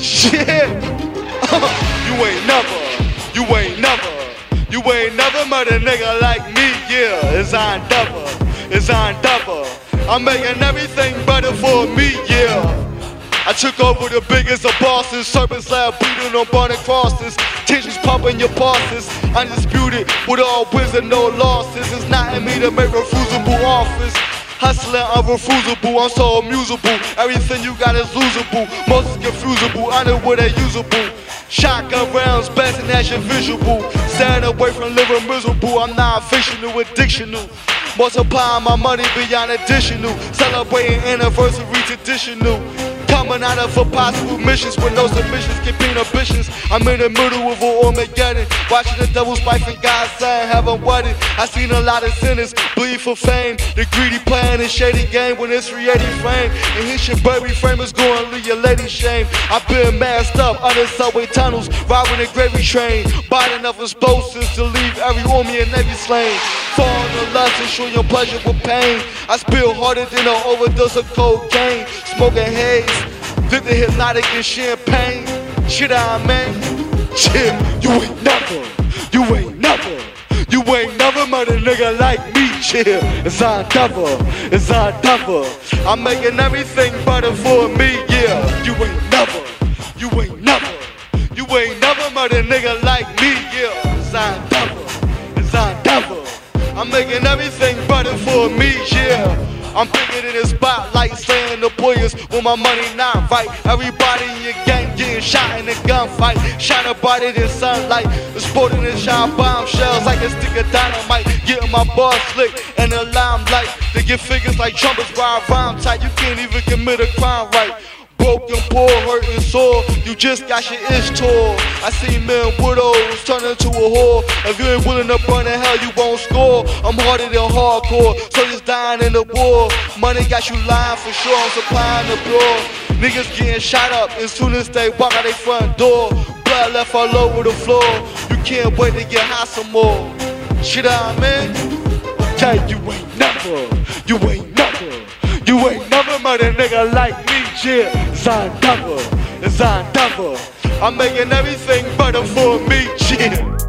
Shit. you ain't never, you ain't never, you ain't never met a nigga like me, yeah. It's on double, it's on double. I'm making everything better for me, yeah. I took over the biggest of bosses, serpent slab beating on burning crosses, tensions pumping your bosses, undisputed with all wins and no losses. It's not in me to make refusable offers. Hustling unrefusable, I'm so amusable. Everything you got is losable. Most is confusable, I know what they usable. Shotgun rounds, blasting at your visual. Staying away from living miserable, I'm not fictional, addictional. Multiplying my money beyond additional. Celebrating anniversary traditional. Coming out of impossible missions with no submissions, keeping ambitions. I'm in the middle of a Armageddon. Watching the devil's wife and God's son have a wedding. I seen a lot of sinners bleed for fame. The greedy playing a shady game when it's 380 frame. And his your baby frame is going leave your lady shame. I've been masked up under subway tunnels, robbing a gravy train. Buying enough explosives to leave every army and navy slain. Falling in lust and show your pleasure with pain. I spill harder than an overdose of cocaine. Smoking haze, did the hypnotic and champagne. Shit, I man. Shit, you ain't never, you ain't never, you ain't never met a nigga like me. Chill, it's on double, it's on double. I'm making everything better for me, yeah. You ain't never, you ain't never, you ain't never met a nigga like me, yeah. It's on double, it's on double. I'm making everything better for me, yeah. I'm bigger than the spotlight, slaying the boys with my money not right. Everybody in your gang getting shot in a gunfight. Shining brighter than sunlight. Exploding in shine bombshells like a stick of dynamite. Getting my bars slick in the limelight. They get figures like trumpets by a rhyme tight. You can't even commit a crime right. Broken, poor, hurting, sore. You just got your ish tore. I see men widows turn into a whore. If you ain't willing to burn in hell, you won't score. I'm harder than hardcore, so just dying in the war. Money got you lying for sure. I'm supplying the pure. Niggas getting shot up as soon as they walk out their front door. Blood left all over the floor. You can't wait to get high some more. Shit, I man. Okay, you ain't never, you ain't never, you ain't never met a nigga like me. Yeah, it's on double, double. I'm making everything better for me. Yeah.